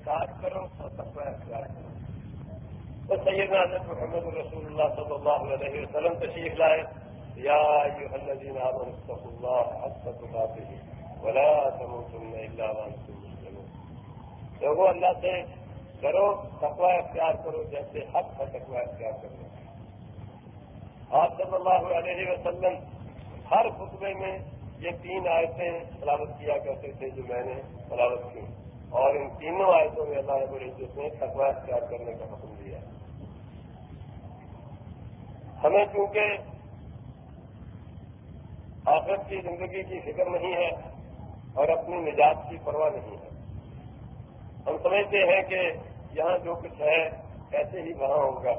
اطاعت کرو اور اختیار کرو۔ تو سیدنا حضرت محمد رسول اللہ صلی اللہ علیہ وسلم تشریف لائے۔ یا ایوہ الذین آمنوا اتقوا اللہ حق تقاته ولا تموتن الا وانتم مسلمون۔ لوگوں، اللہ سے کرو تقوی اختیار کرو، جیسے حق کا تقوی اختیار کرو۔ آپ صلی اللہ علیہ وسلم ہر خطبے میں یہ تین آیتیں تلاوت کیا کرتے تھے جو میں نے تلاوت کی۔ اور ان تینوں آیتوں میں اللہ رب العزت نے تقوی اختیار کرنے کا حکم دیا ہمیں چونکہ آخرت کی زندگی کی فکر نہیں ہے اور اپنی نجات کی پرواہ نہیں ہے۔ ہم سمجھتے ہیں کہ یہاں جو کچھ ہے، ایسے ہی وہاں ہوگا۔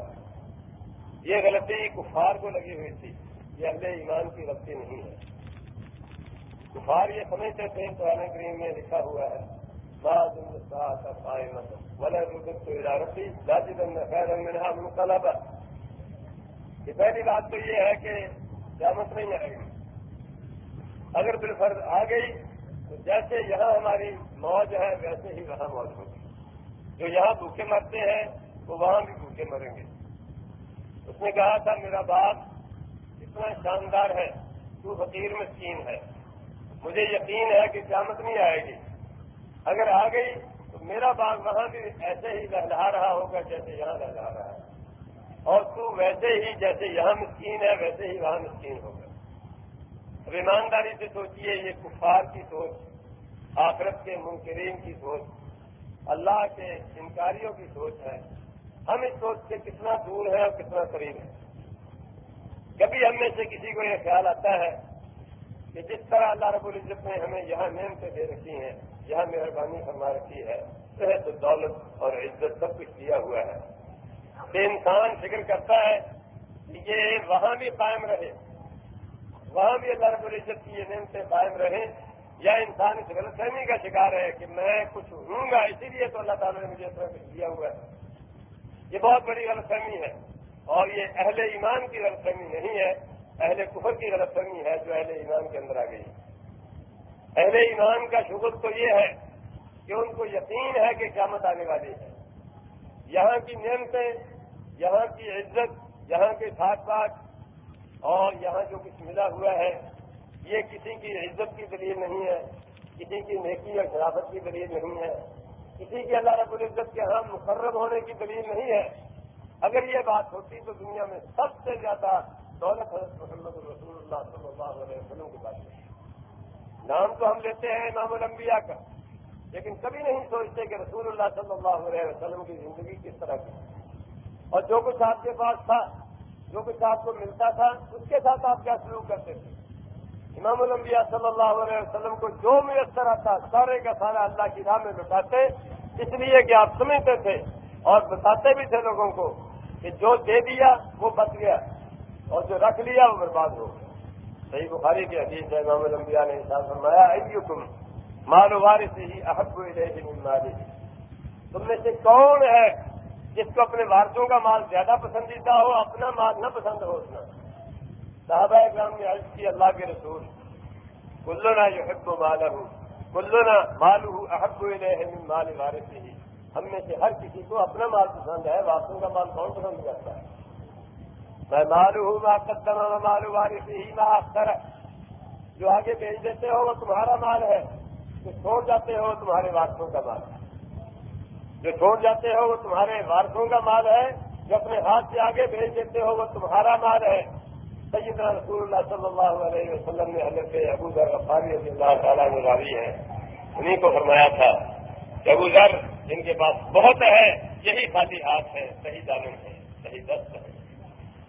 یہ غلطی کفار کو لگی ہوئی تھی۔ یہ اہل ایمان کی غلطی نہیں ہے۔ کفار یہ سمجھتے تھے، قرآن کریم میں لکھا ہوا ہے کہ پہلی بات تو یہ ہے کہ قیامت نہیں آئے گی. اگر بالفرض آ گئی، تو جیسے یہاں ہماری موج ہے، ویسے ہی وہاں موج ہوگی. جو یہاں بھوکے مرتے ہیں، وہ وہاں بھی بھوکے مریں گے. اس نے کہا تھا، میرا باپ اتنا شاندار ہے، تو فقیر مسکین ہے. مجھے یقین ہے کہ قیامت نہیں آئے گی. اگر آ گئی تو میرا باغ وہاں بھی ایسے ہی لہلا رہا ہوگا جیسے یہاں لہلا رہا ہے۔ اور تو ویسے ہی جیسے یہاں مسکین ہے، ویسے ہی وہاں مسکین ہوگا۔ اب ایمانداری سے سوچیے یہ کفار کی سوچ، آخرت کے منکرین کی سوچ، اللہ کے انکاریوں کی سوچ ہے۔ ہم اس سوچ سے کتنا دور ہے اور کتنا قریب ہے کبھی ہم میں سے کسی کو یہ خیال آتا ہے کہ جس طرح اللہ رب العزت نے ہمیں یہاں نعمتیں دے رکھی ہیں یہاں مہربانی فرما رکھی ہے۔ صحت، دولت اور عزت سب کچھ دیا ہوا ہے۔ کہ انسان فکر کرتا ہے کہ یہ وہاں بھی قائم رہے۔ وہاں بھی اللہ رب العزت کی یہ نعمتیں قائم رہیں۔ یا انسان اس غلط فہمی کا شکار ہے کہ میں کچھ ہوں گا، اسی لیے تو اللہ تعالیٰ نے مجھے اس طرح دیا ہوا ہے۔ یہ بہت بڑی غلط فہمی ہے۔ اور یہ اہل ایمان کی غلط فہمی نہیں ہے۔ اہل کفر کی غلط فہمی ہے جو اہل ایمان کے اندر آ گئی۔ اہل ایمان کا شکر تو یہ ہے کہ ان کو یقین ہے کہ قیامت آنے والی ہے یہاں کی نعمتیں، یہاں کی عزت، یہاں کے ساتھ ساتھ اور یہاں جو کچھ ملا ہوا ہے، یہ کسی کی عزت کی دلیل نہیں ہے، کسی کی نیکی اور شرافت کی دلیل نہیں ہے۔ کسی کی اللہ رب العزت کے ہاں مقرر ہونے کی دلیل نہیں ہے۔ اگر یہ بات ہوتی تو دنیا میں سب سے زیادہ دولت حضرت محمد رسول اللہ صلی اللہ علیہ وسلم کے بارے میں نام تو ہم لیتے ہیں امام الانبیاء کا، لیکن کبھی نہیں سوچتے کہ رسول اللہ صلی اللہ علیہ وسلم کی زندگی کس طرح کی۔ اور جو کچھ آپ کے پاس تھا، جو کچھ آپ کو ملتا تھا، اس کے ساتھ آپ کیا سلوک کرتے تھے؟ امام الانبیاء صلی اللہ علیہ وسلم کو جو میسر آتا، سارے کا سارا اللہ کی راہ میں لٹاتے اس لیے کہ آپ سمجھتے تھے اور بتاتے بھی تھے لوگوں کو کہ جو دے دیا وہ بچ گیا اور جو رکھ لیا وہ برباد ہو گیا۔ صحیح بخاری کی حدیث ہے، امام الانبیاء نے انسان فرمایا ایکم مال وار سے ہی احب مالی۔ تم میں سے کون ہے جس کو اپنے وارثوں کا مال زیادہ پسندیدہ ہو، اپنا مال نہ پسند ہو اتنا صحابہ اکرام نے عرض کی، اللہ کے رسول کلو نہ جو حب ہوں کلو مال ہوں احب من مال وارث ہی۔ ہم میں سے ہر کسی کو اپنا مال پسند ہے، وارثوں کا مال کون پسند کرتا ہے؟ مالو ہوں میں قدم مالو وارث ہی میں اختر جو آگے بھیج دیتے ہو وہ تمہارا مال ہے۔ جو چھوڑ جاتے ہو تمہارے وارثوں کا مال ہے۔ جو چھوڑ جاتے ہو وہ تمہارے وارثوں کا مال ہے۔ جو اپنے ہاتھ سے آگے بھیج دیتے ہو وہ تمہارا مال ہے۔ سیدنا رسول اللہ صلی اللہ علیہ وسلم نے حضرت ابو ذر غفاری رضی اللہ تعالیٰ نے راوی ہے۔ انہیں کو فرمایا تھا کہ ابو ذر جن کے پاس بہت ہے، یہی خالی ہاتھ ہے صحیح دامن ہے صحیح دست ہے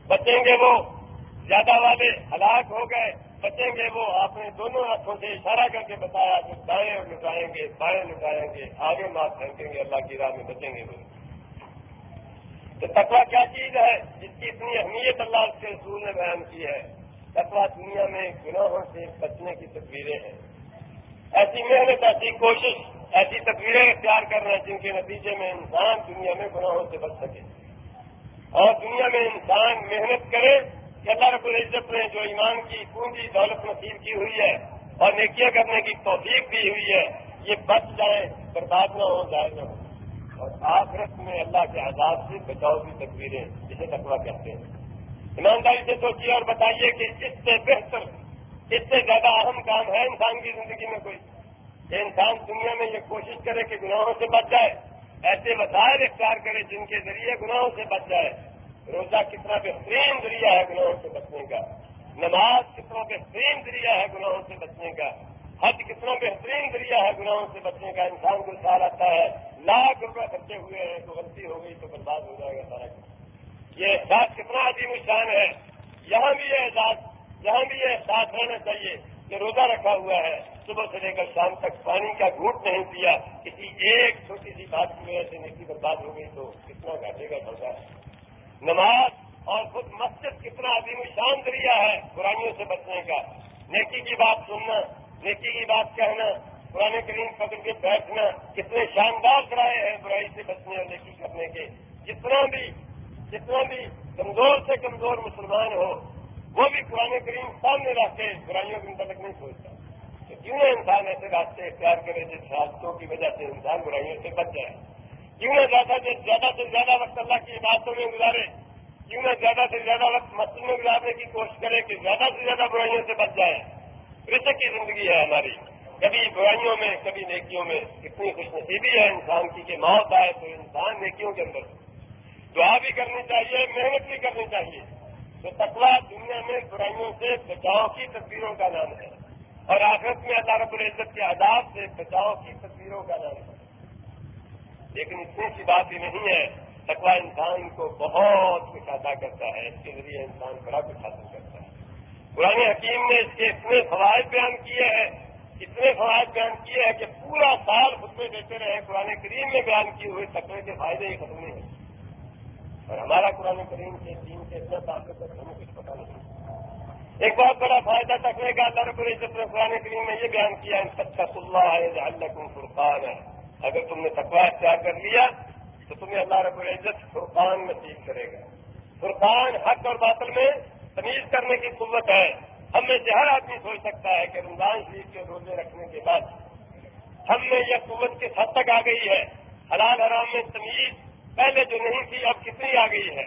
بچیں گے وہ۔ زیادہ والے ہلاک ہو گئے، بچیں گے وہ۔ آپ نے دونوں ہاتھوں سے اشارہ کر کے بتایا کہ دائیں لٹائیں گے بائیں لٹائیں گے، آگے مات پھینکیں گے، اللہ کی راہ میں بچیں گے وہ۔ تو تقوا کیا چیز ہے؟ جس کی اتنی اہمیت اللہ اس کے رسول نے بیان کی ہے۔ تقوا دنیا میں گناہوں سے بچنے کی تصویریں ہیں۔ ایسی محنت، ایسی کوشش، ایسی تصویریں اختیار کر رہے ہیں جن کے نتیجے میں انسان دنیا میں گناہوں سے بچ سکے۔ اور دنیا میں انسان محنت کرے کہ اللہ رب العزت نے جو ایمان کی پونجی دولت نصیب کی ہوئی ہے اور نیکیاں کرنے کی توفیق دی ہوئی ہے، یہ بچ جائے برباد نہ ہو جائے نہ ہو اور آخرت میں اللہ کے عذاب سے بچاؤ کی تصویریں جسے تقوا کہتے ہیں۔ ایمانداری سے سوچیے اور بتائیے کہ اس سے بہتر، اس سے زیادہ اہم کام ہے انسان کی زندگی میں کوئی؟ کہ انسان دنیا میں یہ کوشش کرے کہ گناہوں سے بچ جائے۔ ایسے وسائل اختیار کرے جن کے ذریعے گناہوں سے بچ جائے۔ روزہ کتنا بہترین ذریعہ ہے گناہوں سے بچنے کا۔ نماز کتنا بہترین ذریعہ ہے گناہوں سے بچنے کا۔ حج کتنا بہترین ذریعہ ہے گناہوں سے بچنے کا۔ انسان کو سال آتا ہے، لاکھ روپے خرچے ہوئے ہیں، تو غلطی ہو گئی تو برباد ہو جائے گا سارا یہ احساس کتنا عظیم شان ہے۔ یہاں بھی یہ احساس، یہاں بھی یہ احساس رہنا چاہیے۔ کہ روزہ رکھا ہوا ہے، صبح سے لے کر شام تک پانی کا گھوٹ نہیں پیا، کسی ایک چھوٹی سی بات کی وجہ سے نیکی برباد ہو گئی تو کتنا گھاٹے گا سوچا نماز اور خود مسجد کتنا عظیم شان ذریعہ ہے برائیوں سے بچنے کا۔ نیکی کی بات سننا، نیکی کی بات کہنا پرانے کریم پکڑ کے بیٹھنا، کتنے شاندار کرائے ہیں برائی سے بچنے اور نیکی کرنے کے۔ جتنا بھی جتنا بھی کمزور سے کمزور مسلمان ہو وہ بھی پرانے کریم سامنے رکھتے برائیوں کے متعلق نہیں سوچتا۔ کہ کیوں نہ انسان ایسے راستے اختیار کرے جس حادثوں کی وجہ سے انسان برائیوں سے بچ جائے؟ کیوں نہ زیادہ سے زیادہ سے زیادہ وقت اللہ کی عبادتوں میں گزارے؟ کیوں نہ زیادہ سے زیادہ وقت مسجد میں گزارنے کی کوشش کرے کہ زیادہ سے زیادہ برائیوں سے بچ جائے؟ رشک کی زندگی ہے ہماری۔ کبھی برائیوں میں، کبھی نیکیوں میں اتنی خوش نصیبی ہے انسان کی کہ موت آئے تو انسان نیکیوں کے اندر۔ دعا بھی کرنی چاہیے، محنت بھی کرنی چاہیے۔ تو تقوا دنیا میں برائیوں سے بچاؤ کی تصویروں کا نام ہے اور آخرت میں اللہ رب العزت کے عذاب سے بچاؤ کی تصویروں کا نام ہے۔ لیکن اتنی سی بات ہی نہیں ہے تقوا انسان کو بہت کچھ ادا کرتا ہے، اس کے ذریعے انسان بڑا کچھ حاصل کرتا ہے۔ پرانے حکیم نے اس کے اتنے فوائد بیان کیے ہیں، اتنے فوائد بیان کیے ہیں کہ پورا سال خطبے دیتے رہے پرانے کریم میں بیان کیے ہوئے تقوی کے فائدے ہی ختم نہیں ہوتے۔ اور ہمارا قرآن کریم کے دین سے اتنا تعلق ہے ہمیں کچھ پتا نہیں۔ ایک بہت بڑا فائدہ تکنے کا اللہ رب العزت نے قرآن کریم میں یہ بیان کیا، ان سچا اللہ ہے اللہ فرقان ہے اگر تم نے تقوا اختیار کر لیا، تو تمہیں اللہ رب العزت فرقان نصیب کرے گا۔ فرقان حق اور باطل میں تمیز کرنے کی قوت ہے۔ ہم میں سے ہر آدمی سوچ سکتا ہے کہ رمضان شریف کے روزے رکھنے کے بعد ہم میں یہ قوت کس حد تک آ گئی ہے؟ حلال حرام میں تمیز پہلے جو نہیں تھی، اب کتنی آ گئی ہے؟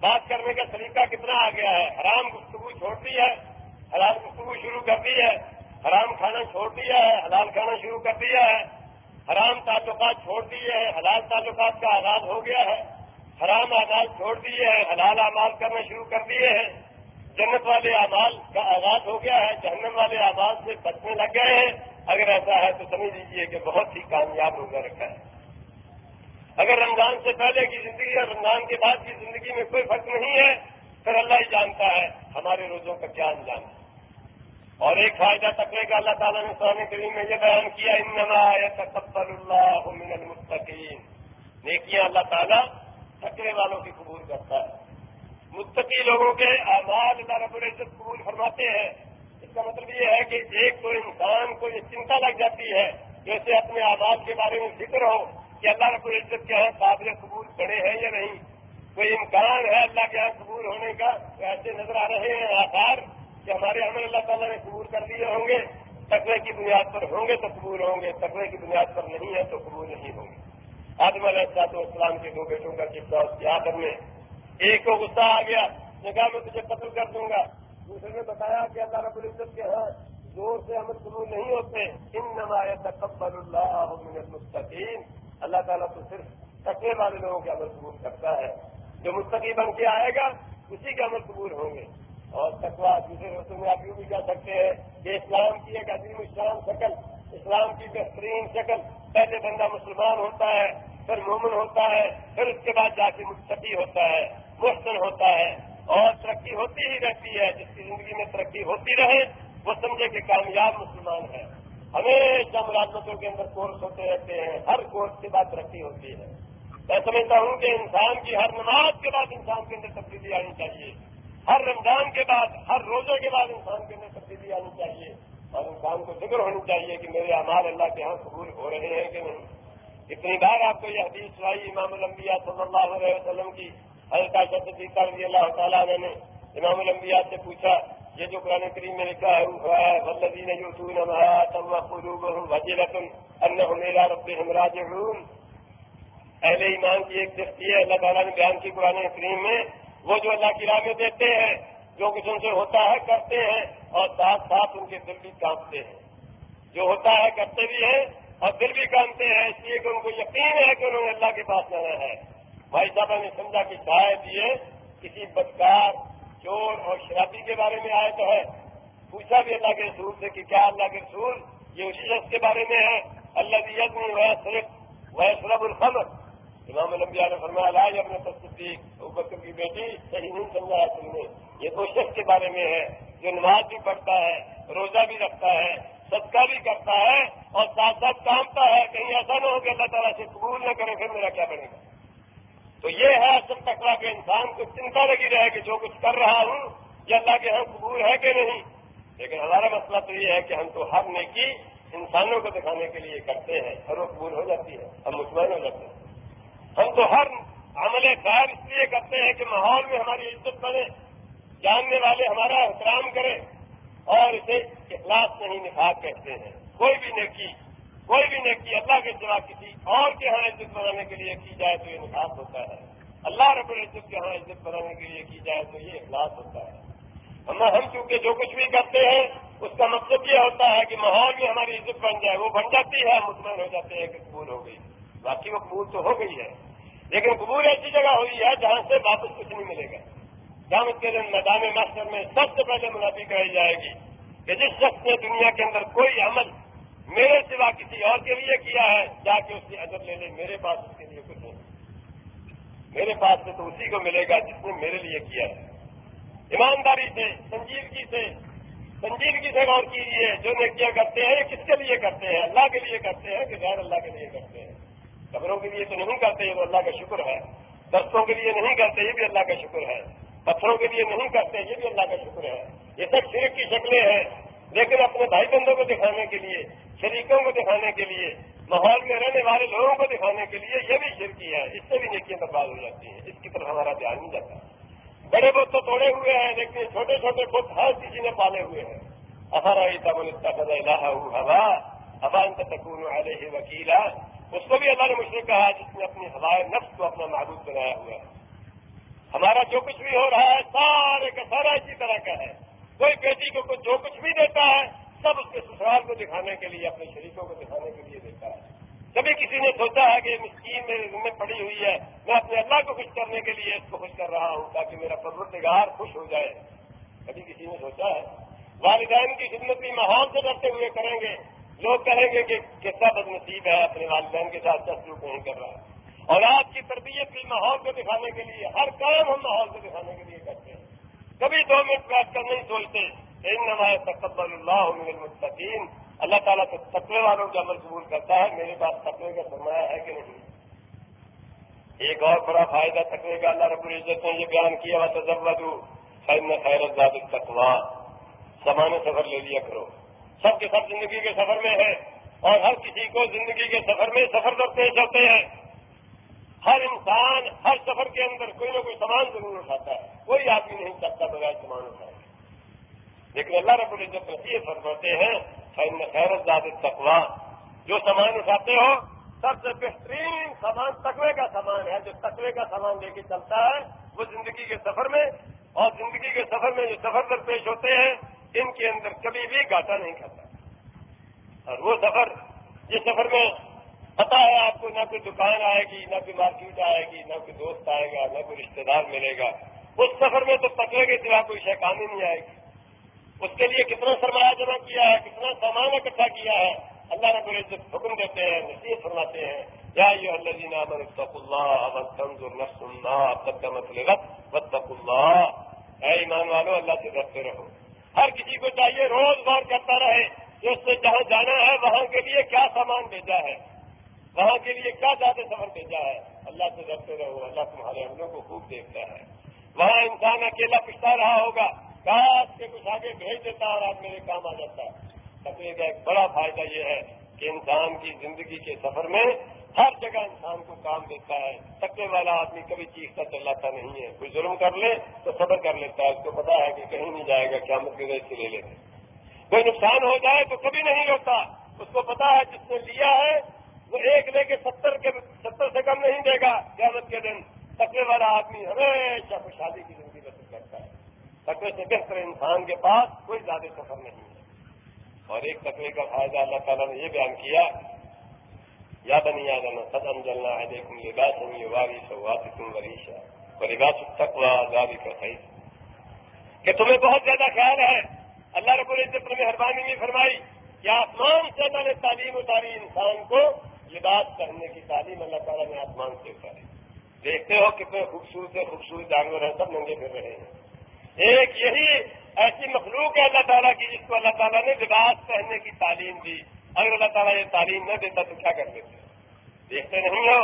بات کرنے کا طریقہ کتنا آ گیا ہے؟ حرام گفتگو چھوڑ دی ہے، حلال گفتگو شروع کر دی ہے، حرام کھانا چھوڑ دیا ہے، حلال کھانا شروع کر دیا ہے، حرام تعلقات چھوڑ دیے ہیں، حلال تعلقات کا آغاز ہو گیا ہے، حرام آغاز چھوڑ دیے ہیں، حلال اعمال کرنا شروع کر دیے ہیں، جنت والے اعمال کا آغاز ہو گیا ہے، جہنم والے آواز سے بچنے لگ گئے ہیں۔ اگر ایسا ہے تو سمجھ لیجیے کہ بہت ہی کامیاب ہو کر رکھا ہے اگر رمضان سے پہلے کی زندگی اور رمضان کے بعد کی زندگی میں کوئی فرق نہیں ہے، پھر اللہ ہی جانتا ہے ہمارے روزوں کا کیا انجام ہے۔ اور ایک فائدہ تکنے کا اللہ تعالیٰ نے سونے کریم میں یہ بیان کیا تقبل اللہ من المتقین۔ نیکیاں اللہ تعالیٰ تکنے والوں کی قبول کرتا ہے۔ متقی لوگوں کے آزاد اللہ رب العزت قبول فرماتے ہیں۔ اس کا مطلب یہ ہے کہ ایک تو انسان کو یہ چنتا لگ جاتی ہے جیسے اپنے آزاد کے بارے میں فکر ہو۔ کہ اللہ رب العزت کے یہاں قابل قبول بڑے ہیں یا نہیں؟ کوئی امکان ہے اللہ کے یہاں قبول ہونے کا؟ ایسے نظر آ رہے ہیں آسار کہ ہمارے عمل اللہ تعالیٰ نے قبول کر دیے ہوں گے، تقوی کی بنیاد پر ہوں گے تو قبول ہوں گے، تقوی کی بنیاد پر نہیں ہے تو قبول نہیں ہوں گے۔ آدم علیہ السلاط اسلام کے دو بیٹوں کا قصہ اس کے میں ایک کو غصہ آ گیا کہا میں تجھے قتل کر دوں گا۔ دوسرے نے بتایا کہ اللہ رب العزت کے ہاں زور سے عمل قبول نہیں ہوتے ان نمایت تقبل اللہ من المستقیم اللہ تعالیٰ تو صرف تقوی والے لوگوں کے عمل قبول کرتا ہے۔ جو مستقی بن کے آئے گا، اسی کے عمل قبول ہوں گے۔ اور تقوا دوسرے رسول میں آپ یوں بھی کہہ سکتے ہیں کہ اسلام کی ایک عظیم اسلام شکل، اسلام کی بہترین شکل، پہلے بندہ مسلمان ہوتا ہے، پھر مومن ہوتا ہے، پھر اس کے بعد جا کے مستقی ہوتا ہے، محسن ہوتا ہے۔ اور ترقی ہوتی ہی رہتی ہے، جس کی زندگی میں ترقی ہوتی رہے، وہ سمجھے کہ کامیاب مسلمان ہے۔ ہمیشہ ملازمتوں کے اندر کورس ہوتے رہتے ہیں، ہر کورس کے بعد ترقی ہوتی ہے۔ میں سمجھتا ہوں کہ انسان کی ہر نماز کے بعد انسان کے اندر تبدیلی آنی چاہیے۔ ہر رمضان کے بعد، ہر روزے کے بعد انسان کے اندر تبدیلی آنی چاہیے۔ اور انسان کو فکر ہونی چاہیے کہ میرے اعمال اللہ کے ہاں قبول ہو رہے ہیں کہ نہیں۔ اتنی بار آپ کو یہ حدیث سنائی امام الانبیاء صلی اللہ علیہ وسلم کی، حضرت رضی اللہ تعالیٰ نے امام الانبیاء سے پوچھا یہ جو قرآن کریم میں لکھا ہے، وہ ہے ولدین یوتون ما قلوبهم وجلة انهم الى ربهم راجعون۔ اہل ایمان کی ایک دستی ہے، اللہ تعالیٰ نے بیان کی قرآن کریم میں۔ وہ جو اللہ کی راہ میں دیتے ہیں، جو کچھ ان سے ہوتا ہے، کرتے ہیں اور ساتھ ساتھ ان کے دل بھی کانپتے ہیں۔ جو ہوتا ہے، کرتے بھی ہیں اور دل بھی کانپتے ہیں، اس لیے کہ ان کو یقین ہے کہ انہوں نے اللہ کے پاس جانا ہے۔ بھائی صاحب نے سمجھا کہ شاید یہ کسی بدکار چور اور شرابی کے بارے میں آئے تو ہے۔ پوچھا بھی اللہ کے رسول سے کہ کیا اللہ کے رسول یہ اسی شخص کے بارے میں ہے؟ اللہ یزنی وہ صرف وہ سرب الخمر۔ امام الانبیاء نے فرمایا لاج اپنے تصدیق بکر کی بیٹی صحیح نہیں سمجھایا تم نے یہ دو شخص کے بارے میں ہے جو نماز بھی پڑھتا ہے، روزہ بھی رکھتا ہے، صدقہ بھی کرتا ہے اور ساتھ ساتھ کامتا ہے۔ کہیں ایسا نہ ہو کہ اللہ تعالیٰ سے قبول نہ کرے، پھر میرا کیا بنے گا؟ تو یہ ہے اصل ٹکرا کے انسان کو چنتا لگی رہے کہ جو کچھ کر رہا ہوں، یہ اللہ کے ہم قبول ہے کہ نہیں؟ لیکن ہمارا مسئلہ تو یہ ہے کہ ہم تو ہر نیکی انسانوں کو دکھانے کے لیے کرتے ہیں اور وہ قبول ہو جاتی ہے، ہم مطمئن ہو جاتے ہیں۔ ہم تو ہر عمل خیر اس لیے کرتے ہیں کہ ماحول میں ہماری عزت بنے، جاننے والے ہمارا احترام کریں اور اسے اخلاص نہیں، نفاق کہتے ہیں۔ کوئی بھی نیکی کوئی بھی نیکی اللہ کے سوا کسی اور کے ہاں عزت بنانے کے لیے کی جائے تو یہ نفاق ہوتا ہے۔ اللہ رب العزت کے ہاں عزت بنانے کے لیے کی جائے تو یہ اخلاص ہوتا ہے۔ ہم چونکہ جو کچھ بھی کرتے ہیں، اس کا مقصد یہ ہوتا ہے کہ ماحول میں ہماری عزت بن جائے، وہ بن جاتی ہے، مطمئن ہو جاتے ہیں کہ قبول ہو گئی۔ باقی وہ قبول تو ہو گئی ہے۔ لیکن قبول ایسی جگہ ہوئی ہے جہاں سے واپس کچھ نہیں ملے گا۔ قیامت کے دن میدان ماسٹر میں سب سے پہلے منافی کرائی جائے گی کہ جس شخص نے دنیا کے اندر کوئی عمل میرے سوا کسی اور کے لیے کیا ہے؟ جا کے اس کی اجر لے لے، میرے پاس اس کے لیے کچھ نہیں۔ میرے پاس سے تو اسی کو ملے گا جس نے میرے لیے کیا ہے۔ ایمانداری سے، سنجیدگی سے سنجیدگی سے غور کیجیے جو نیکیاں کرتے ہیں کس کے لیے کرتے ہیں؟ اللہ کے لیے کرتے ہیں کہ غیر اللہ کے لیے کرتے ہیں؟ خبروں کے لیے تو نہیں کرتے، یہ وہ اللہ کا شکر ہے۔ دستوں کے لیے نہیں کرتے، یہ بھی اللہ کا شکر ہے۔ پتھروں کے لیے نہیں کرتے، یہ بھی اللہ کا شکر ہے۔ یہ سب شرک کی شکلیں ہیں۔ لیکن اپنے بھائی بندوں کو دکھانے کے لیے، شریکوں کو دکھانے کے لیے، ماحول میں رہنے والے لوگوں کو دکھانے کے لیے یہ بھی شرکی ہے۔ اس سے بھی نیکیاں برباد ہو جاتی ہیں۔ اس کی طرف ہمارا دھیان نہیں جاتا۔ بڑے بت تو توڑے ہوئے ہیں، لیکن چھوٹے چھوٹے بت ہر کسی نے پالے ہوئے ہیں۔ ہمارا یہ تمن اتنا ہوا ہوا ان تکون والے ہی وکیلا اس کو بھی اللہ نے مجھ سے کہا، جس نے اپنی ہوائے نفس کو اپنا معبود بنایا ہوا ہے۔ ہمارا جو کچھ بھی ہو رہا ہے، سارے کا سارا اسی طرح کا ہے۔ کوئی بیٹی کو جو کچھ بھی دیتا ہے، سب اس کے سسرال کو دکھانے کے لیے، اپنے شریکوں کو دکھانے کے لیے دیتا ہے۔ کبھی کسی نے سوچا ہے کہ مسکین میرے ذمہ پڑی ہوئی ہے، میں اپنے اللہ کو خوش کرنے کے لیے اس کو خوش کر رہا ہوں تاکہ میرا پروردگار خوش ہو جائے۔ کبھی کسی نے سوچا ہے۔ والدین کی خدمت بھی ماحول سے ڈرتے ہوئے کریں گے۔ لوگ کہیں گے کہ کتنا بد نصیب ہے، اپنے والدین کے ساتھ سلوک نہیں کر رہا۔ ہے اور آپ کی تربیت بھی ماحول کو دکھانے کے لیے، ہر کام ہم ماحول کو دکھانے کے لیے کبھی دو منٹ بیٹھ کر نہیں سوچتے۔ نمایاں تقبل اللہ من اللہ تعالیٰ تو تقوی والوں کا عمل قبول کرتا ہے۔ میرے پاس تقوی کا سرمایہ ہے کہ نہیں؟ ایک اور بڑا فائدہ تقوی کا اللہ رب العزت نے یہ بیان کیا ہوا تجربہ خیر خیر زاد تقوا سامان سفر لے لیا کرو۔ سب کے سب زندگی کے سفر میں ہے اور ہر کسی کو زندگی کے سفر میں سفر در پیش ہوتے ہیں۔ ہر انسان ہر سفر کے اندر کوئی نہ کوئی سامان ضرور اٹھاتا ہے، کوئی آدمی نہیں سکتا بغیر سامان اٹھائے۔ لیکن اللہ رب العزت نصیحت فرماتے ہیں خیر خیرت زیادہ تقوا جو سامان اٹھاتے ہو، سب سے بہترین سامان تقوی کا سامان ہے۔ جو تقوی کا سامان لے کے چلتا ہے، وہ زندگی کے سفر میں۔ اور زندگی کے سفر میں جو سفر در پیش ہوتے ہیں، ان کے اندر کبھی بھی گاٹا نہیں کھاتا۔ اور وہ سفر جس سفر میں پتا ہے آپ کو نہ کوئی دکان آئے گی، نہ کوئی مارکیٹ آئے گی، نہ کوئی دوست آئے گا، نہ کوئی رشتے دار ملے گا۔ اس سفر میں تو پکڑے کے سوا کوئی شیکان نہیں آئے گی۔ اس کے لیے کتنا سرمایہ جمع کیا ہے، کتنا سامان اکٹھا کیا ہے، اللہ رب العزت حکم دیتے ہیں، نصیحت فرماتے ہیں۔ یا یہ اللہ جی نام اللہ تنظر اللہ اللہ۔ اے ایمان والو، اللہ سے ڈرتے رہو۔ ہر کسی کو چاہیے روز بار کرتا رہے کہ اس سے جہاں جانا ہے، وہاں کے لیے کیا سامان بھیجا ہے۔ وہاں کے لیے کیا زیادہ سفر بھیجا ہے؟ اللہ سے ڈرتے رہو، اللہ تمہارے عملوں کو خوب دیکھتا ہے۔ وہاں انسان اکیلا پچھتا رہا ہوگا، کاش کے کچھ آگے بھیج دیتا اور آج میرے کام آ جاتا۔ تقریر کا ایک بڑا فائدہ یہ ہے کہ انسان کی زندگی کے سفر میں ہر جگہ انسان کو کام دیتا ہے۔ تکے والا آدمی کبھی چیختا چلاتا نہیں ہے۔ کوئی ظلم کر لے تو صبر کر لیتا ہے، اس کو پتا ہے کہ کہیں نہیں جائے گا کیا مت سے لے لیتے کوئی نقصان ہو جائے تو کبھی نہیں روتا اس کو پتا ہے جس نے لیا ہے وہ ایک لے کے ستر کے ستر سے کم نہیں دے گا۔ قیامت کے دن تقوی والا آدمی ہمیشہ خوشحالی کی زندگی بسر کرتا ہے۔ تقوی سے بہتر انسان کے پاس کوئی زیادہ سفر نہیں ہے۔ اور ایک تقوی کا فائدہ اللہ تعالیٰ نے یہ بیان کیا، یا بنی آدم سدم جلنا ہے دیکھوں لباس ہوں یہ واری سوات تم وریشا۔ اور لباس تقوا آزادی کا خرید کہ تمہیں بہت زیادہ خیال ہے۔ اللہ رب العزت نے مہربانی نہیں فرمائی کہ آسمان سے اللہ نے تعلیم اتاری انسان کو۔ لباس پہننے کی تعلیم اللہ تعالیٰ نے آسمان سے اتاری دیکھتے ہو کتنے خوبصورت خوبصورت جانور ہیں، سب ننگے پھر رہے ہیں۔ ایک یہی ایسی مخلوق ہے اللہ تعالیٰ کی، جس کو اللہ تعالیٰ نے لباس پہننے کی تعلیم دی۔ اگر اللہ تعالیٰ یہ تعلیم نہ دیتا تو کیا کر دیتے؟ دیکھتے نہیں ہو۔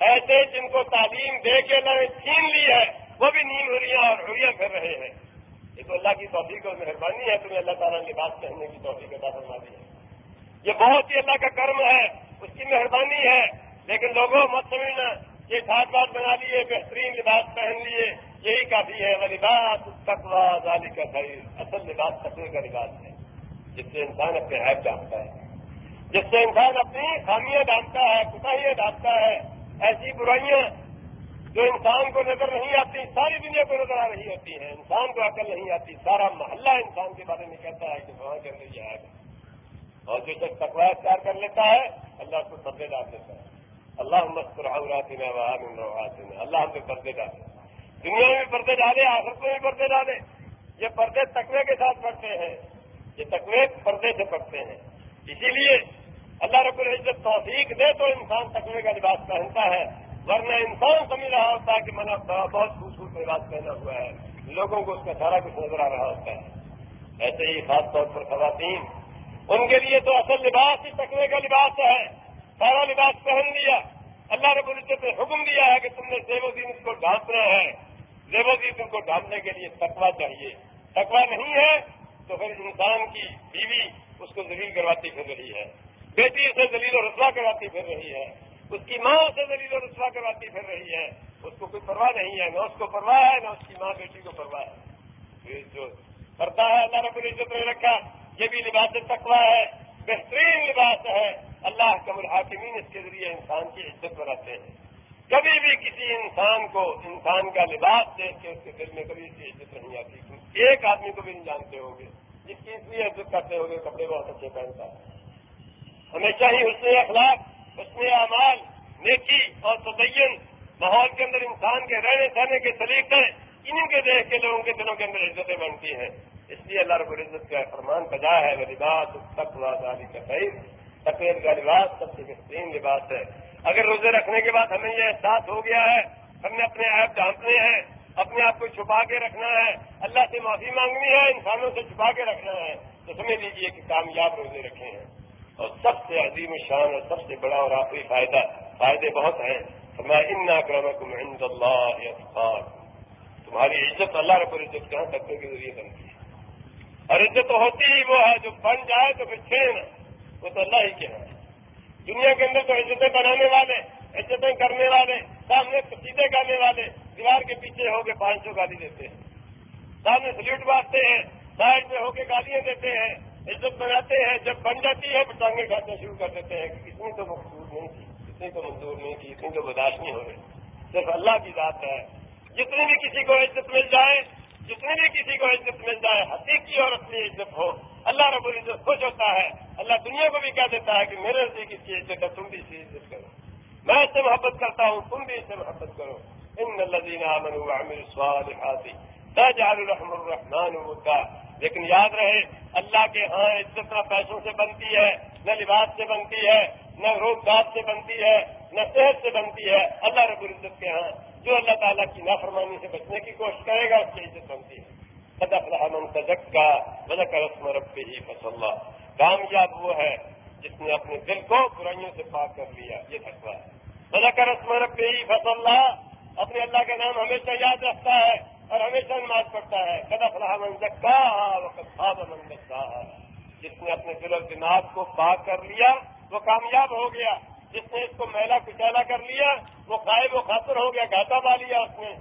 ایسے جن کو تعلیم دے کے اللہ نے چھین لی ہے، وہ بھی نیند ہو رہی اور ہریاں پھر رہے ہیں۔ یہ تو اللہ کی توفیق اور مہربانی ہے، تمہیں اللہ تعالیٰ نے لباس پہننے کی توفیق ادا فرما دی ہے۔ یہ بہت ہی اللہ کا کرم ہے۔ اس کی مہربانی ہے، لیکن لوگوں مت سمجھنا یہ ساتھ بات بنا لیے، بہترین لباس پہن لیے، یہی کافی ہے وہ لباس تقوا زالی کا خرید اصل لباس تقوی کا لباس ہے، جس سے انسان اپنے حیب جانتا ہے، جس سے انسان اپنی خامیاں ڈالتا ہے کتاہیاں ڈالتا ہے، ایسی برائیاں جو انسان کو نظر نہیں آتی، ساری دنیا کو نظر آ رہی ہوتی ہیں، انسان کو عقل نہیں آتی، سارا محلہ انسان کے بارے میں کہتا ہے کہ وہاں کے اندر یہ ہے۔ اور جو شخص تقوا اختیار کر لیتا ہے، اللہ اس کو پردے ڈال دیتا ہے۔ اللہ مسکراہرات میں اللہ ہم سے پردے ڈالے۔ دنیا میں پردے ڈالے، آخرت میں بھی پردے ڈالے۔ یہ پردے تقوی کے ساتھ پڑتے ہیں۔ یہ تقوی پردے سے پڑتے ہیں۔ اسی لیے اللہ رب العزت توفیق دے تو انسان تقوی کا لباس پہنتا ہے۔ ورنہ انسان سمجھ رہا ہوتا ہے کہ میں نے بہت خوبصورت لباس پہنا ہوا ہے۔ لوگوں کو اس کا سارا کچھ نظر آ رہا ہوتا ہے۔ ایسے ہی خاص طور پر خواتین۔ ان کے لیے تو اصل لباس ہی تقوی کا لباس ہے۔ سارا لباس پہن لیا۔ اللہ رب العزت نے حکم دیا ہے کہ تم نے زیب و دین کو ڈھانپنا ہے زیب و دین کو ڈھانپنے کے لیے تقوا چاہیے۔ تقوا نہیں ہے تو پھر انسان کی بیوی اس کو ذلیل کرواتی پھر رہی ہے۔ بیٹی اسے دلیل و رسوا کرواتی پھر رہی ہے۔ اس کی ماں اسے دلیل و رسوا کرواتی پھر رہی ہے۔ اس کو کوئی پرواہ نہیں ہے، نہ اس کو پرواہ ہے، نہ اس کی ماں بیٹی کو پرواہ ہے۔ جو کرتا ہے اللہ رب العزت نے رکھا یہ بھی لباس تقوا ہے، بہترین لباس ہے۔ اللہ کب الحاکمین اس کے ذریعے انسان کی عزت بناتے ہیں۔ کبھی بھی کسی انسان کو انسان کا لباس دیکھ کے اس کے دل میں کبھی اس کی عزت نہیں آتی۔ ایک آدمی کو بھی نہیں جانتے ہوں گے۔ جس کی اس لیے عزت کرتے ہوگے کپڑے بہت اچھے پہنتا ہے۔ ہمیشہ ہی حسن اخلاق، حسن اعمال، نیکی اور تدین ماحول کے اندر انسان کے رہنے سہنے کے طریقے انہیں کے دیکھ کے لوگوں کے دلوں کے اندر عزتیں بنتی ہیں۔ اس لیے اللہ رب العزت کا فرمان بجا ہے، وہ لباس تک علی کا خیر. سفید کا لباس سب سے بہترین لباس ہے۔ اگر روزے رکھنے کے بعد ہمیں یہ احساس ہو گیا ہے، ہم نے اپنے آپ جانتے ہیں، اپنے آپ کو چھپا کے رکھنا ہے، اللہ سے معافی مانگنی ہے، انسانوں سے چھپا کے رکھنا ہے، تو سمجھ لیجیے کہ کامیاب روزے رکھے ہیں۔ اور سب سے عظیم شان اور سب سے بڑا اور آخری فائدہ، فائدے بہت ہیں۔ میں ان عند اللہ اخبار تمہاری عزت اللہ رب العزت کہاں کرنے کے ذریعے بنتی ہے؟ اور عزت ہوتی ہی وہ ہے، جو بن جائے تو پھر چھین، وہ تو اللہ ہی کے ہے دنیا کے اندر تو عزتیں بنانے والے، عزتیں کرنے والے، سامنے سیدھے گانے والے دیوار کے پیچھے ہو کے پانچ سو گالی دیتے ہیں۔ سامنے سلیٹ باندھتے ہیں، سائڈ میں ہو کے گالیاں دیتے ہیں۔ عزت بناتے ہیں، جب بن جاتی ہے ٹانگیں کھانا شروع کر دیتے ہیں کہ اتنی تو مقصور نہیں تھی اتنی تو مزدور نہیں تھی اتنی تو برداشت نہیں ہو رہی۔ صرف اللہ کی ذات ہے۔ جتنی بھی کسی کو عزت مل جائے جتنی بھی کسی کو عزت مل جائے حقیقی اور اپنی عزت ہو، اللہ رب العزت خوش ہوتا ہے۔ اللہ دنیا کو بھی کہہ دیتا ہے کہ میرے نزدیک اس کی عزت ہے، تم بھی اس کی عزت کرو۔ میں اس سے محبت کرتا ہوں، تم بھی اس سے محبت کرو۔ ان الذين امنوا وعملوا الصالحات تجعل لهم الرحمن ودا۔ لیکن یاد رہے، اللہ کے ہاں عزت نہ پیسوں سے بنتی ہے، نہ لباس سے بنتی ہے، نہ روزگار سے بنتی ہے، نہ صحت سے بنتی ہے۔ اللہ رب العزت کے ہاں جو اللہ تعالیٰ کی نافرمانی سے بچنے کی کوشش کرے گا، اس کی عزت بنتی ہے۔ صدق رحمن تجک کا وزق رسم رب ہی فصل کامیاب وہ ہے جس نے اپنے دل کو برائیوں سے پاک کر لیا، یہ تھکوا ہے۔ وزق رسم رب ہی فصل اپنے اللہ کا نام ہمیشہ یاد رکھتا ہے اور ہمیشہ نماز پڑھتا ہے۔ کدف من جگہ وقت من جگہ جس نے اپنے دل و دماغ کو پاک کر لیا، وہ کامیاب ہو گیا۔ جس نے اس کو میلا کچالا کر لیا، وہ قائب و خاطر ہو گیا، گھاٹا پا لیا اس نے۔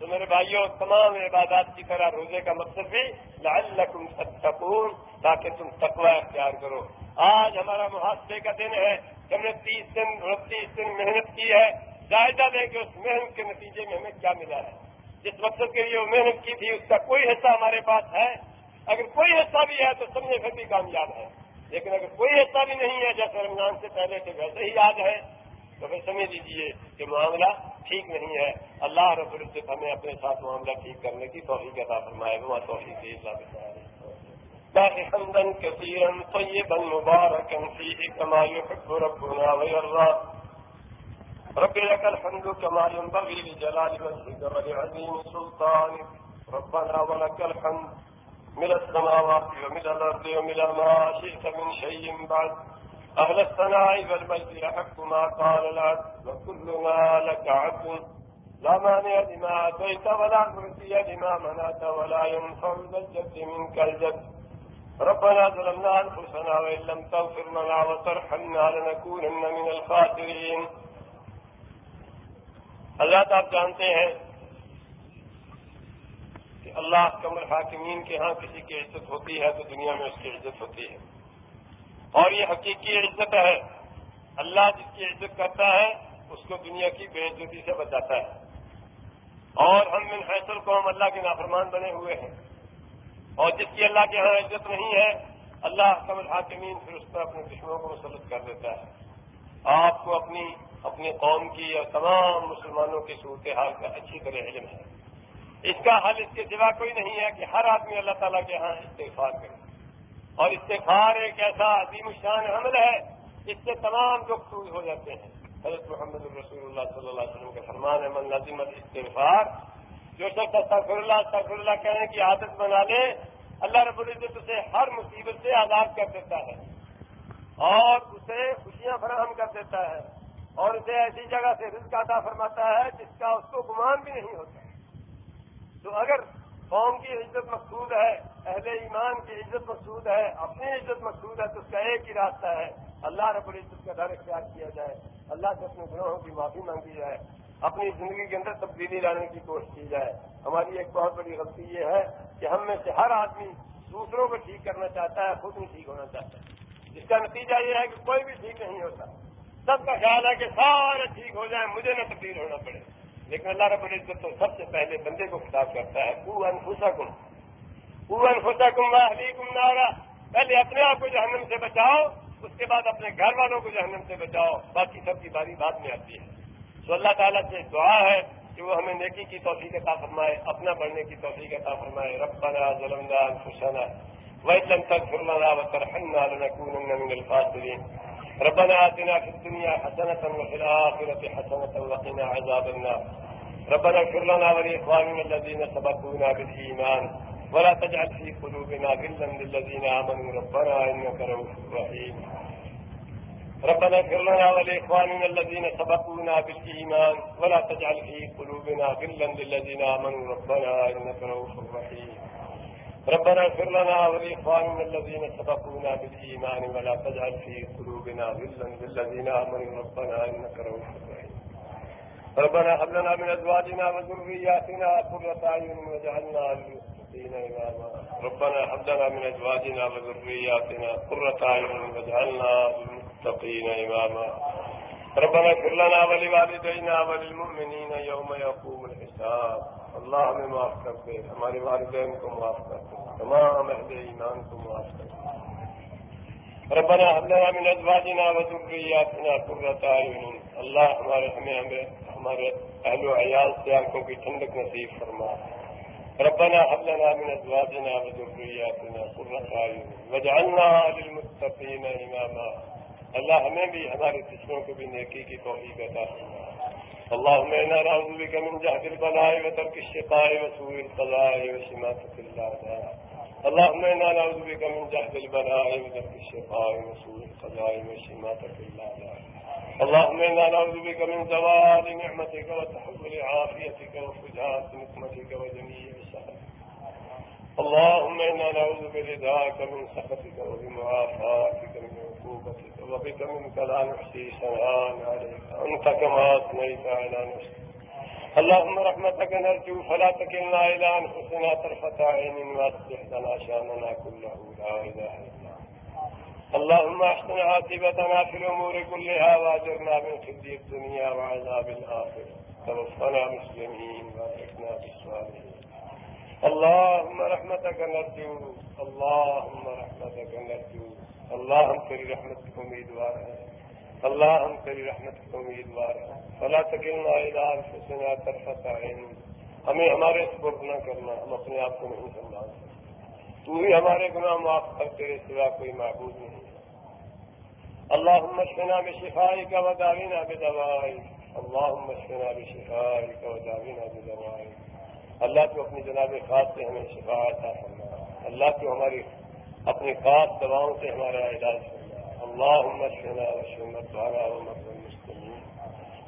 تو میرے بھائیوں تمام عبادات کی طرح روزے کا مقصد بھی لعلکم تتقون، تاکہ تم تقوی اختیار کرو۔ آج ہمارا محاسبے کا دن ہے، ہم نے تیس دن تیس دن محنت کی ہے۔ جائزہ لیں کہ اس محنت کے نتیجے میں ہمیں کیا ملا ہے۔ جس مقصد کے لیے وہ محنت کی تھی، اس کا کوئی حصہ ہمارے پاس ہے۔ اگر کوئی حصہ بھی ہے تو سمجھے پھر بھی کامیاب ہے۔ لیکن اگر کوئی حصہ بھی نہیں ہے جیسے رمضان سے پہلے سے ویسے ہی یاد ہے، تو پھر سمجھ لیجیے کہ معاملہ ٹھیک نہیں ہے۔ اللہ رب العزت ہمیں اپنے ساتھ معاملہ ٹھیک کرنے کی توفیق عطا فرمائے۔ وہ توفیق اللہ حمدا كثيرا طيبا مباركا فيه كما يحب ربنا ويرضى رب لك الحمد كما ينبغي لجلال وجهك ولعظيم سلطانك ربنا ولك الحمد من السماوات ومن الارض ومن ما شئت من شيء بعد. أهل الثناء والمجد يحق ما قال العبد وكلنا لك عبد لا مانع لما أتيت ولا مرسي لما منعت ولا ينفع الجد منك الجد. ربنا ظلمنا أنفسنا وإن لم تغفر لنا وترحمنا لنكونن من الخاسرين. اللہ آپ جانتے ہیں کہ اللہ کمر الحاکمین کے ہاں کسی کی عزت ہوتی ہے تو دنیا میں اس کی عزت ہوتی ہے۔ اور یہ حقیقی عزت ہے۔ اللہ جس کی عزت کرتا ہے، اس کو دنیا کی بے عزتی سے بچاتا ہے۔ اور ہم من حیثل کو ہم اللہ کے نافرمان بنے ہوئے ہیں۔ اور جس کی اللہ کے یہاں عزت نہیں ہے، اللہ قبل حاکمین پھر اس پر اپنے دشمنوں کو مسلط کر دیتا ہے۔ آپ کو اپنی اپنی قوم کی اور تمام مسلمانوں کی صورتحال کا اچھی طرح علم ہے۔ اس کا حل اس کے سوا کوئی نہیں ہے کہ ہر آدمی اللہ تعالیٰ کے یہاں استغفار کرے۔ اور استفار ایک ایسا عظیم شان حمل ہے اس سے تمام لوگ دور ہو جاتے ہیں۔ حضرت محمد الرسول اللہ صلی اللہ علیہ وسلم کے فرمان ہے من لازم استغفار جو شخص استغفر اللہ استغفر اللہ کہنے کی عادت بنا لے، اللہ رب العزت اسے ہر مصیبت سے آزاد کر دیتا ہے اور اسے خوشیاں فراہم کر دیتا ہے اور اسے ایسی جگہ سے رزق عطا فرماتا ہے جس کا اس کو گمان بھی نہیں ہوتا۔ تو اگر قوم کی عزت مقصود ہے، اہل ایمان کی عزت مقصود ہے، اپنی عزت مقصود ہے، تو اس کا ایک ہی راستہ ہے۔ اللہ رب العزت کا در اختیار کیا جائے۔ اللہ سے اپنے گروہوں کی معافی مانگی جائے۔ اپنی زندگی کے اندر تبدیلی لانے کی کوشش کی جائے۔ ہماری ایک بہت بڑی غلطی یہ ہے کہ ہم میں سے ہر آدمی دوسروں کو ٹھیک کرنا چاہتا ہے، خود نہیں ٹھیک ہونا چاہتا۔ ہے جس کا نتیجہ یہ ہے کہ کوئی بھی ٹھیک نہیں ہوتا۔ سب کا خیال ہے کہ سارے ٹھیک ہو جائیں، مجھے نہ تبدیل ہونا پڑے۔ لیکن اللہ رب العزت تو سب سے پہلے بندے کو خطاب کرتا ہے کو انفسا کم کو انفسا کم واہلی کم نارا، پہلے اپنے آپ کو جہنم سے بچاؤ، اس کے بعد اپنے گھر والوں کو جہنم سے بچاؤ، باقی سب کی باری بعد میں آتی ہے۔ تو اللہ تعالیٰ سے دعا ہے کہ وہ ہمیں نیکی کی توفیق عطا فرمائے، اپنا بڑھنے کی توفیق عطا فرمائے۔ ربنا ظلمنا انفسنا وإن لم تغفر لنا وترحمنا لنكونن من الخاسرين۔ ربنا آتنا في الدنيا حسنة وفي الآخرة حسنة وقنا عذاب النار. ربنا اغفر لنا ولإخواننا الذين سبقونا بالإيمان. ولا تجعل في قلوبنا غلا للذين آمنوا. ربنا إنك رؤوف رحيم. ربنا اغفر لنا ولإخواننا الذين سبقونا بالإيمان. ولا تجعل في قلوبنا غلا للذين آمنوا. ربنا إنك رؤوف رحيم. ربنا اغفر لنا ولإخواننا الذين سبقونا بالإيمان ولا تجعل في قلوبنا غلا للذين آمنوا. ربنا إنك رؤوف رحيم. ربنا هب لنا من أزواجنا وذرياتنا قرة أعين واجعلنا للمتقين إماما. ربنا هب لنا من أزواجنا وذرياتنا قرة أعين واجعلنا للمتقين إماما. ربنا اغفر لنا ولوالدينا وللمؤمنين يوم يقوم الحساب. اللہ ہمیں معاف کر دے، ہمارے والدین کو معاف کر دے، تمام اہل ایمان کو معاف کر دے۔ ربنا حملنا من ازواجنا وذرياتنا قرة اعين، اللہ ہمارے، ہمیں ہمیں، ہمارے اہل و عیال سے آنکھوں کی ٹھنڈک نصیب فرما۔ ربنا حملنا من ازواجنا وذرياتنا قرة اعين، واجعلنا للمتقين اماما۔ اللہ ہمیں بھی، ہمارے دشمنوں کو بھی نیکی کی توفیق عطا فرما۔ اللهم إنا نعوذ بك من جهد البلاء وترك الشقاء وسوء القضاء وشماتة الأعداء. اللهم إنا نعوذ بك من جهد البلاء وترك الشقاء وسوء القضاء وشماتة الأعداء. اللهم إنا نعوذ بك من زوال نعمتك وتحول عافيتك وفجاءة نقمتك وجميع سخطك اللهم إنا نعوذ برضاك من سخطك وبمعافاتك من عقوبتك وبك منك لا نحصي ثناء عليك أنت كما أثنيت على نفسك اللهم رحمتك نرجو فلا تكلنا إلى أنفسنا طرفة عين وأصلح لنا شأننا كله، لا إله إلا اللهم احسن عاقبتنا في الامور كلها واجرنا من خزي الدنيا وعذاب الاخره توفنا مسلمين والحقنا بالصالحين. اللهم رحمتك نرجو، اللهم رحمتك نرجو. اللهم تیری رحمت کو امیدوار ہے۔ اللہ ہم تیری رحمت کو امیدوار ہے۔ فلا تکلنا الى انفسنا طرفت عین۔ ہمیں ہمارے سپرد نہ کرنا ہم اپنے آپ کو نہیں سنبھال سکتے۔ تو ہی ہمارے گناہ معاف کر، تیرے سوا کوئی معبود نہیں اللهم اشفنا بشفائك وداونا بدوائك اللهم اشفنا بشفائك وداونا بدوائك اللہ تو اپنی جناب خاص سے ہمیں شفا عطا فرما۔ اللہ تو ہماری اپنی خاص دواؤں سے ہمارا علاج فرما اللهم اشفنا واشف مرضانا ومرضى المسلمين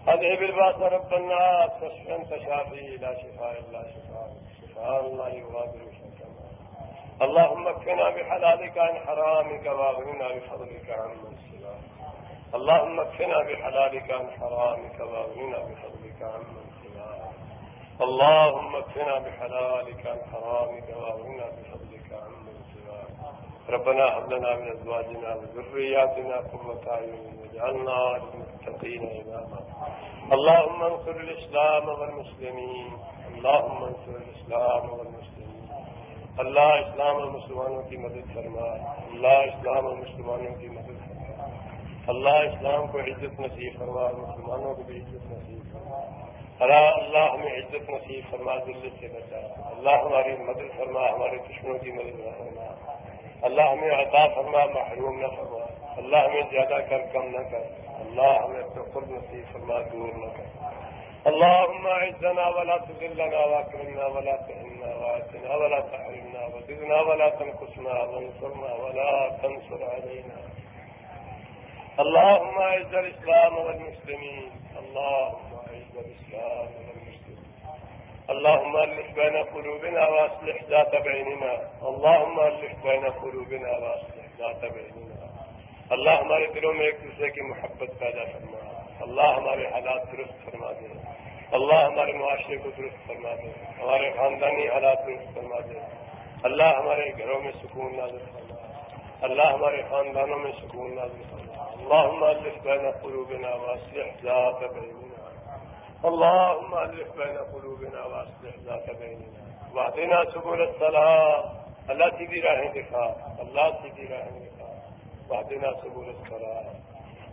اذهب الباس رب الناس واشف انت شافي لا شفاء الا شفاء شفاء الله يغادر شفاء اللهم اكفنا بحلالك عن حرامك واغننا بفضلك عمن اللهم اكفنا بحلالك عن حرامك واغننا بفضلك عمن سواك اللهم اكفنا بحلالك عن حرامك واغننا بفضلك عمن سواك. ربنا هب لنا من ازواجنا وذرياتنا قرة اعين واجعلنا للمتقين اماما اللهم انصر الاسلام والمسلمين. اللهم انصر الاسلام والمسلمين. اللہ اسلام اور مسلمانوں کی مدد فرما. اللہ اسلام اور مسلمانوں کی مدد فرما. اللہ اسلام کو عزت نصیب فرما. مسلمانوں کو بھی عزت نصیب فرما. اللہ اللہ ہمیں عزت نصیب فرما دلت سے بچا اللہ ہماری مدد فرما، ہمارے دشمنوں کی مدد نہ فرما۔ اللہ ہمیں عطا فرما، محروم نہ فرما۔ اللہ ہمیں زیادہ کر، کم نہ کر۔ اللہ ہمیں اپنے خود نصیب فرما، دور نہ کر۔ اللهم اعزنا ولا تذلنا واكرمنا ولا تهنا واتنا ولا تحرمنا وزدنا ولا تنقصنا وانصرنا ولا تنصر علينا۔ اللهم اعز الاسلام والمسلمين اللهم اعز والمسلمين اللهم الف بين قلوبنا واصلح ذات بيننا. اللهم الف بين قلوبنا واصلح ذات بيننا. اللہ ہمارے دلوں میں ایک دوسرے کی محبت پیدا فرما. اللہ ہمارے حالات درست فرما دے. اللہ ہمارے معاشرے کو درست فرما دے. ہمارے خاندانی حالات درست فرما دے. اللہ ہمارے گھروں میں سکون نازل فرما. اللہ ہمارے خاندانوں میں سکون نازل فرما. اللهم ألف بين قلوبنا وأصلح ذات بيننا. اللهم ألف بين قلوبنا وأصلح ذات بيننا واهدنا سبل الصلاة. الله سيدي راہیں دکھا اللہ سيدي راہیں دکھا واهدنا سبل الصلاة.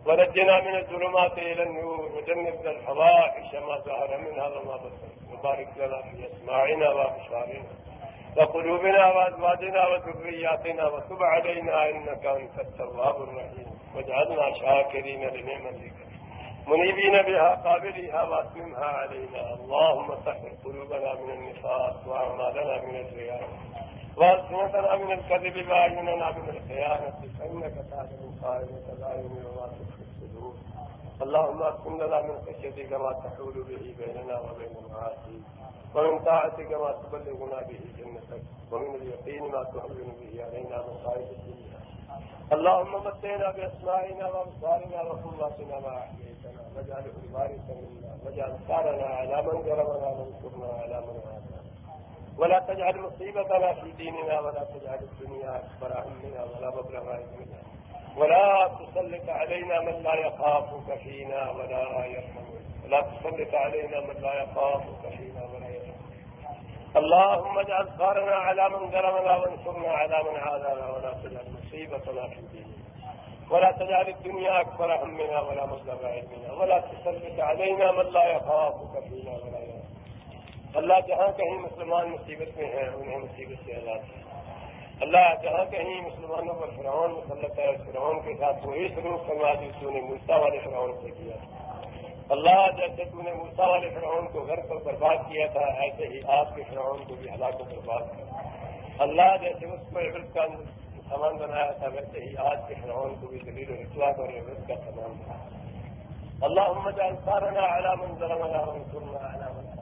ونجنا من الظلمات إلى النور. وجنبنا الفواحش ما ظهر منها. وما بطن وبارك لنا في أسماعنا وأبصارنا وقلوبنا وأزواجنا وذرياتنا. وتب علينا إنك أنت التواب الرحيم. واجعلنا شاكرين لنعمتك. منيبين بها قابلها واتممها علينا اللهم طهر قلوبنا من النفاق واعمالنا من الرياء والسنتنا من الكذب واعيننا من الخيانه فانك تعلم خائنه الاعين وما تخفي الصدور. اللهم اقسم لنا من خشيتك ما تحول به بيننا وبين المعاصي ومن طاعتك ما تبلغنا به جنتك ومن اليقين ما تهون به علينا مصائب الدنيا اللهم متنا بأسمائنا وأبصارنا وقواتنا ما أحييتنا واجعله الوارث منا واجعل ثارنا على من ظلمنا، وانصرنا على من عادانا. ولا تجعل مصيبتنا في ديننا، ولا تجعل الدنيا أكبر همنا، ولا مبلغ علمنا. ولا تسلط علينا من لا يخافك فينا، ولا يرحمنا. ولا تسلط علينا من لا يخافك فينا، ولا يرحمنا. اللهم اجعل ثارنا على من ظلمنا، وانصرنا على من عادانا. ولا تجعل مصيبتنا في ديننا. ولا تجعل الدنيا أكبر همنا ولا مبلغ علمنا ولا تسلط علينا من لا يخافك فينا ولا يرحمنا. اللہ جہاں کہیں مسلمان مصیبت میں ہیں، انہیں مصیبت سے آزاد ہے۔ اللہ جہاں کہیں مسلمانوں پر فرعون مسلط ہے، فرعون کے ساتھ وہی سلوک کروا دی تو نے موسا والے فرعون سے کیا۔ اللہ جیسے تو نے موسا والے فرعون کو گھر پر برباد کیا تھا، ایسے ہی آپ کے فرعون کو بھی ہلاک و برباد کر۔ اللہ جیسے اس کو عبرت کا سامان بنایا تھا، ویسے ہی آج کے فرعون کو بھی دلیل و رسوا اور عبرت کا سامان بنایا۔ اللہ محمد انصارنا علام ظلمنا وانصرنا على من